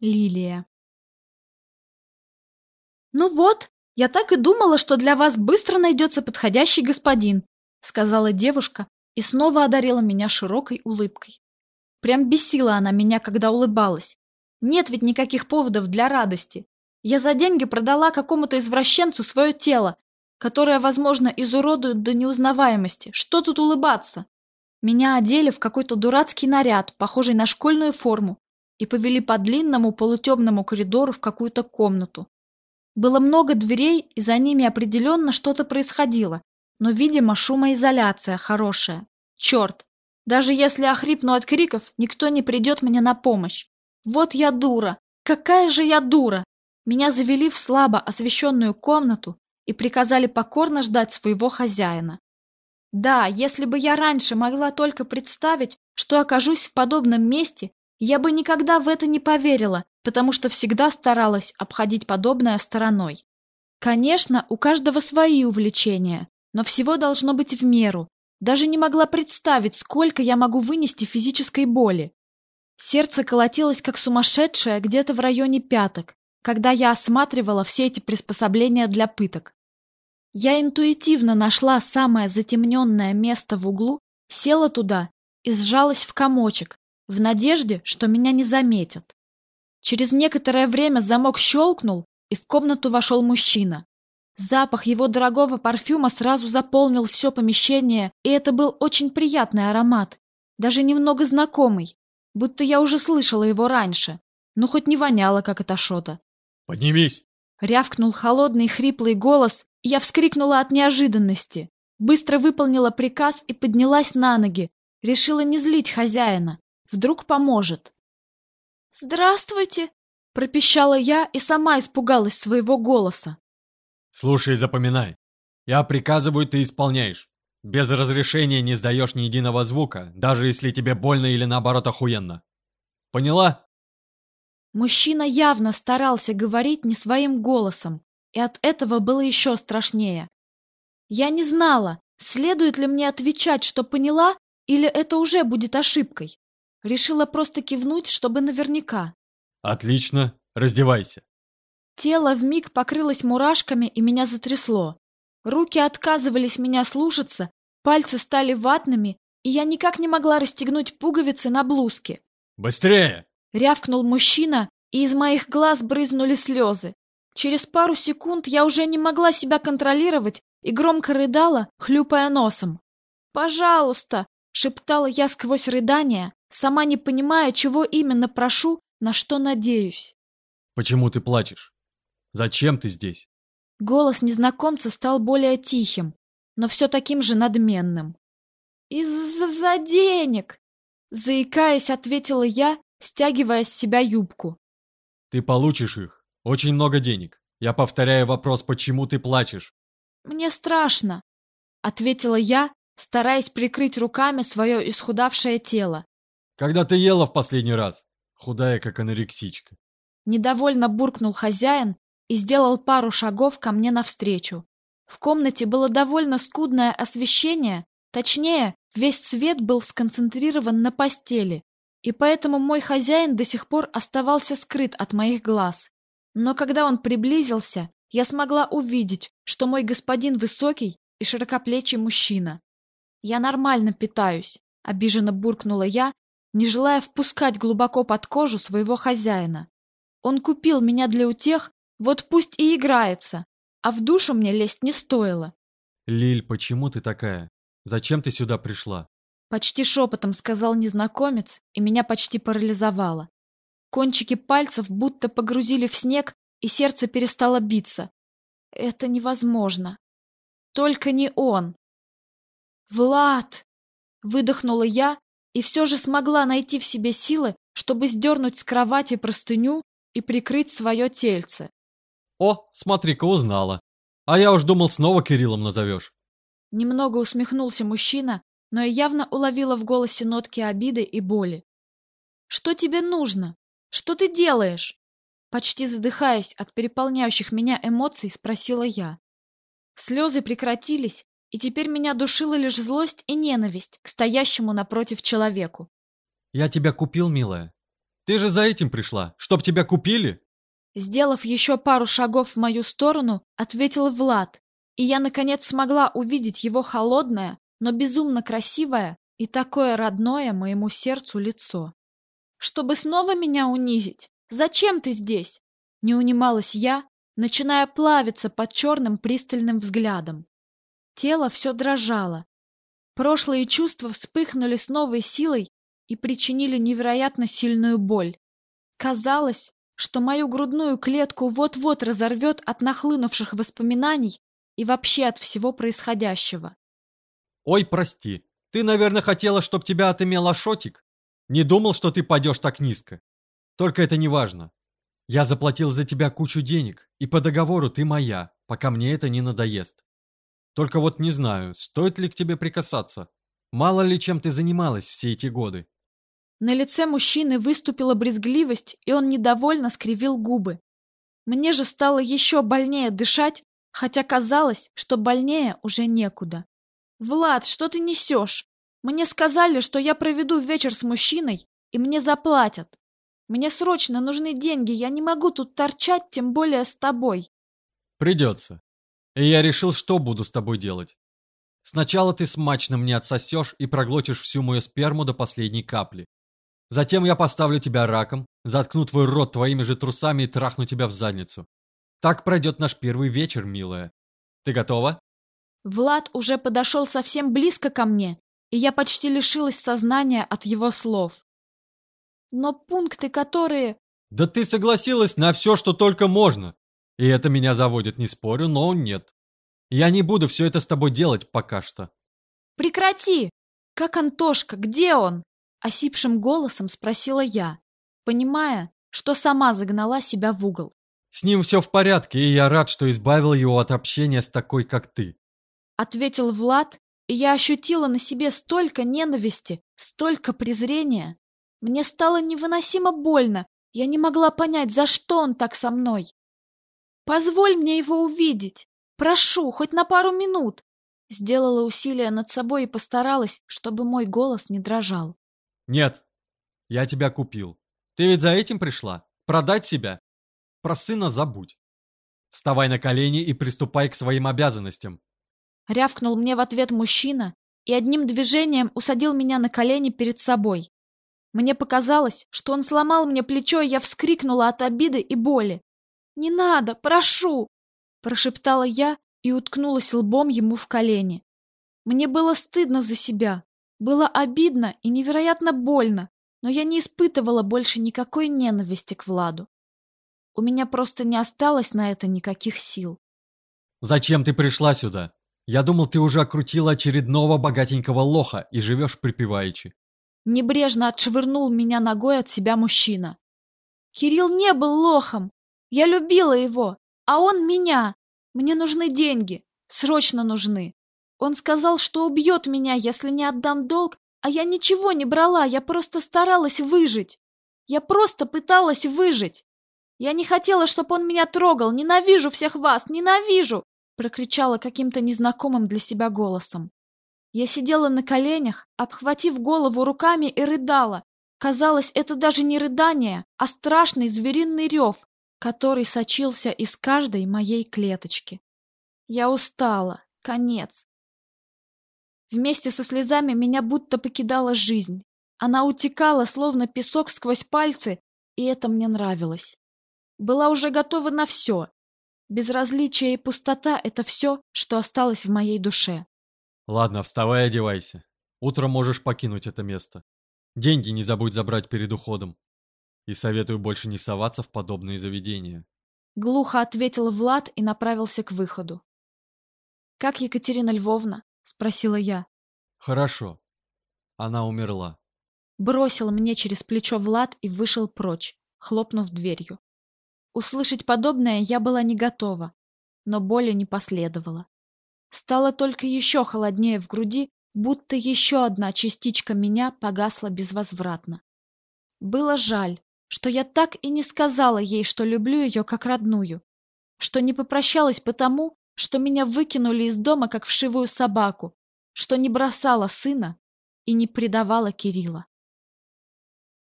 Лилия. «Ну вот, я так и думала, что для вас быстро найдется подходящий господин», сказала девушка и снова одарила меня широкой улыбкой. Прям бесила она меня, когда улыбалась. Нет ведь никаких поводов для радости. Я за деньги продала какому-то извращенцу свое тело, которое, возможно, изуродует до неузнаваемости. Что тут улыбаться? Меня одели в какой-то дурацкий наряд, похожий на школьную форму, и повели по длинному полутемному коридору в какую-то комнату. Было много дверей, и за ними определенно что-то происходило, но, видимо, шумоизоляция хорошая. Черт! Даже если охрипну от криков, никто не придет мне на помощь. Вот я дура! Какая же я дура! Меня завели в слабо освещенную комнату и приказали покорно ждать своего хозяина. Да, если бы я раньше могла только представить, что окажусь в подобном месте, я бы никогда в это не поверила, потому что всегда старалась обходить подобное стороной. Конечно, у каждого свои увлечения, но всего должно быть в меру. Даже не могла представить, сколько я могу вынести физической боли. Сердце колотилось как сумасшедшее где-то в районе пяток, когда я осматривала все эти приспособления для пыток. Я интуитивно нашла самое затемненное место в углу, села туда и сжалась в комочек, в надежде, что меня не заметят. Через некоторое время замок щелкнул, и в комнату вошел мужчина. Запах его дорогого парфюма сразу заполнил все помещение, и это был очень приятный аромат, даже немного знакомый, будто я уже слышала его раньше, но хоть не воняло, как это шота. «Поднимись!» Рявкнул холодный хриплый голос, и я вскрикнула от неожиданности. Быстро выполнила приказ и поднялась на ноги. Решила не злить хозяина. Вдруг поможет. «Здравствуйте!» — пропищала я и сама испугалась своего голоса. «Слушай и запоминай. Я приказываю, ты исполняешь. Без разрешения не сдаешь ни единого звука, даже если тебе больно или наоборот охуенно. Поняла?» Мужчина явно старался говорить не своим голосом, и от этого было еще страшнее. Я не знала, следует ли мне отвечать, что поняла, или это уже будет ошибкой. Решила просто кивнуть, чтобы наверняка. Отлично, раздевайся. Тело вмиг покрылось мурашками и меня затрясло. Руки отказывались меня слушаться, пальцы стали ватными, и я никак не могла расстегнуть пуговицы на блузке. «Быстрее!» — рявкнул мужчина, и из моих глаз брызнули слезы. Через пару секунд я уже не могла себя контролировать и громко рыдала, хлюпая носом. «Пожалуйста!» — шептала я сквозь рыдания, сама не понимая, чего именно прошу, на что надеюсь. «Почему ты плачешь? Зачем ты здесь?» Голос незнакомца стал более тихим, но все таким же надменным. «Из-за денег!» Заикаясь, ответила я, стягивая с себя юбку. «Ты получишь их. Очень много денег. Я повторяю вопрос, почему ты плачешь?» «Мне страшно», — ответила я, стараясь прикрыть руками свое исхудавшее тело. Когда ты ела в последний раз? Худая, как анорексичка. Недовольно буркнул хозяин и сделал пару шагов ко мне навстречу. В комнате было довольно скудное освещение, точнее, весь свет был сконцентрирован на постели, и поэтому мой хозяин до сих пор оставался скрыт от моих глаз. Но когда он приблизился, я смогла увидеть, что мой господин высокий и широкоплечий мужчина. «Я нормально питаюсь», — обиженно буркнула я не желая впускать глубоко под кожу своего хозяина. Он купил меня для утех, вот пусть и играется, а в душу мне лезть не стоило. «Лиль, почему ты такая? Зачем ты сюда пришла?» Почти шепотом сказал незнакомец, и меня почти парализовало. Кончики пальцев будто погрузили в снег, и сердце перестало биться. Это невозможно. Только не он. «Влад!» — выдохнула я, и все же смогла найти в себе силы, чтобы сдернуть с кровати простыню и прикрыть свое тельце. «О, смотри-ка, узнала. А я уж думал, снова Кириллом назовешь». Немного усмехнулся мужчина, но я явно уловила в голосе нотки обиды и боли. «Что тебе нужно? Что ты делаешь?» Почти задыхаясь от переполняющих меня эмоций, спросила я. Слезы прекратились, и теперь меня душила лишь злость и ненависть к стоящему напротив человеку. «Я тебя купил, милая. Ты же за этим пришла, чтоб тебя купили? Сделав еще пару шагов в мою сторону, ответил Влад, и я, наконец, смогла увидеть его холодное, но безумно красивое и такое родное моему сердцу лицо. «Чтобы снова меня унизить? Зачем ты здесь?» Не унималась я, начиная плавиться под черным пристальным взглядом. Тело все дрожало. Прошлые чувства вспыхнули с новой силой и причинили невероятно сильную боль. Казалось, что мою грудную клетку вот-вот разорвет от нахлынувших воспоминаний и вообще от всего происходящего. Ой, прости, ты, наверное, хотела, чтоб тебя отымел Ашотик? Не думал, что ты пойдешь так низко. Только это не важно. Я заплатил за тебя кучу денег, и по договору ты моя, пока мне это не надоест. Только вот не знаю, стоит ли к тебе прикасаться. Мало ли чем ты занималась все эти годы. На лице мужчины выступила брезгливость, и он недовольно скривил губы. Мне же стало еще больнее дышать, хотя казалось, что больнее уже некуда. «Влад, что ты несешь? Мне сказали, что я проведу вечер с мужчиной, и мне заплатят. Мне срочно нужны деньги, я не могу тут торчать, тем более с тобой». «Придется. И я решил, что буду с тобой делать. Сначала ты смачно мне отсосешь и проглотишь всю мою сперму до последней капли. Затем я поставлю тебя раком, заткну твой рот твоими же трусами и трахну тебя в задницу. Так пройдет наш первый вечер, милая. Ты готова?» Влад уже подошел совсем близко ко мне, и я почти лишилась сознания от его слов. Но пункты, которые... Да ты согласилась на все, что только можно. И это меня заводит, не спорю, но нет. Я не буду все это с тобой делать пока что. Прекрати! Как Антошка, где он? Осипшим голосом спросила я, понимая, что сама загнала себя в угол. С ним все в порядке, и я рад, что избавил его от общения с такой, как ты. Ответил Влад, и я ощутила на себе столько ненависти, столько презрения. Мне стало невыносимо больно, я не могла понять, за что он так со мной. «Позволь мне его увидеть! Прошу, хоть на пару минут!» Сделала усилие над собой и постаралась, чтобы мой голос не дрожал. «Нет, я тебя купил. Ты ведь за этим пришла? Продать себя? Про сына забудь. Вставай на колени и приступай к своим обязанностям». Рявкнул мне в ответ мужчина и одним движением усадил меня на колени перед собой. Мне показалось, что он сломал мне плечо, и я вскрикнула от обиды и боли. «Не надо, прошу!» — прошептала я и уткнулась лбом ему в колени. Мне было стыдно за себя, было обидно и невероятно больно, но я не испытывала больше никакой ненависти к Владу. У меня просто не осталось на это никаких сил. «Зачем ты пришла сюда? Я думал, ты уже окрутила очередного богатенького лоха и живешь припеваючи. Небрежно отшвырнул меня ногой от себя мужчина. Кирилл не был лохом. Я любила его, а он меня. Мне нужны деньги. Срочно нужны. Он сказал, что убьет меня, если не отдам долг, а я ничего не брала, я просто старалась выжить. Я просто пыталась выжить. Я не хотела, чтобы он меня трогал. Ненавижу всех вас, ненавижу! Прокричала каким-то незнакомым для себя голосом. Я сидела на коленях, обхватив голову руками и рыдала. Казалось, это даже не рыдание, а страшный звериный рев, который сочился из каждой моей клеточки. Я устала. Конец. Вместе со слезами меня будто покидала жизнь. Она утекала, словно песок сквозь пальцы, и это мне нравилось. Была уже готова на все. Безразличие и пустота — это все, что осталось в моей душе. Ладно, вставай одевайся. Утром можешь покинуть это место. Деньги не забудь забрать перед уходом. И советую больше не соваться в подобные заведения. Глухо ответил Влад и направился к выходу. «Как Екатерина Львовна?» — спросила я. «Хорошо. Она умерла». Бросил мне через плечо Влад и вышел прочь, хлопнув дверью. Услышать подобное я была не готова, но боли не последовало. Стало только еще холоднее в груди, будто еще одна частичка меня погасла безвозвратно. Было жаль, что я так и не сказала ей, что люблю ее как родную, что не попрощалась потому, что меня выкинули из дома как вшивую собаку, что не бросала сына и не предавала Кирилла.